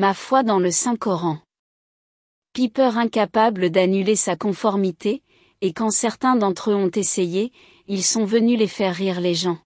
Ma foi dans le Saint-Coran. Piper incapable d'annuler sa conformité, et quand certains d'entre eux ont essayé, ils sont venus les faire rire les gens.